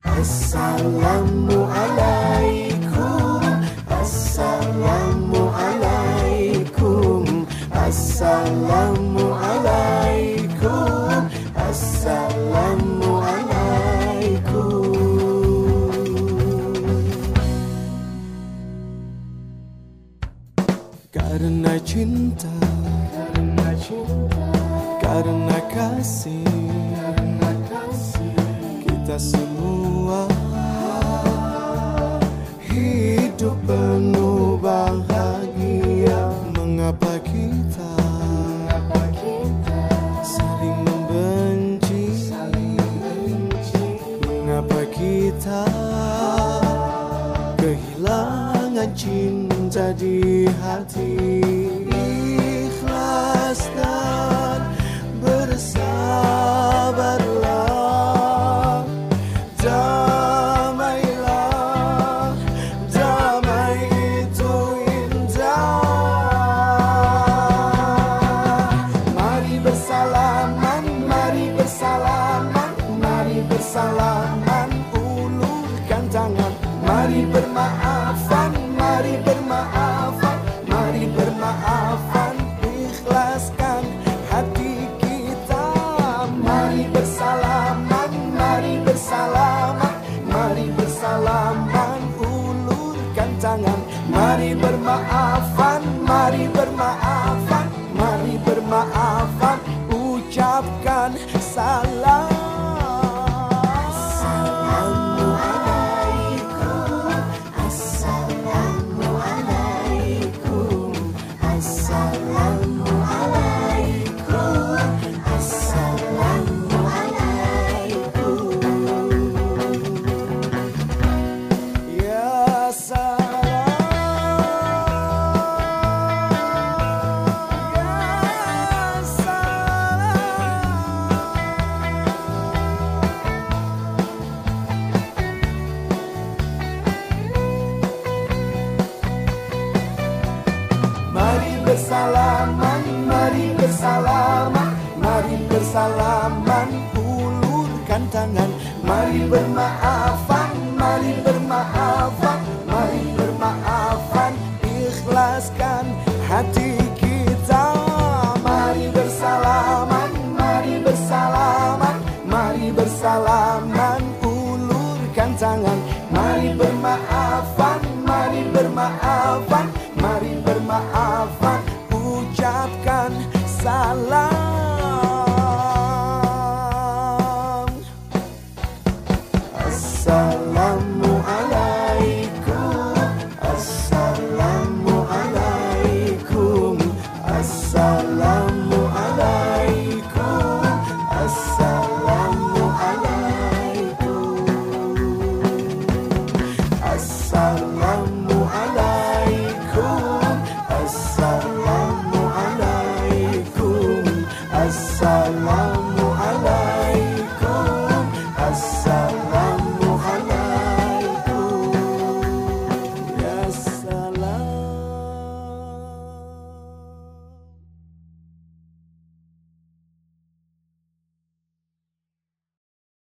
Assalamualaikum Assalamualaikum Assalamualaikum Assalamualaikum Karena cinta. Karena cinta. Karena kasih. Karena kasih. Kita semua Hidup penuh bahagia. Mengapa kita Mengapa kita Saling membenci? Saling membenci? Mengapa kita Kehilangan cinta di hati Mari bermaafan bersalaman, mari bersalaman, ulurkan tangan, mari bermaafan, mari bermaafan, mari bermaafan, ikhlaskan hati kita. Mari bersalaman, mari bersalaman, mari bersalaman, ulurkan tangan, mari bermaafan, mari bermaafan, love.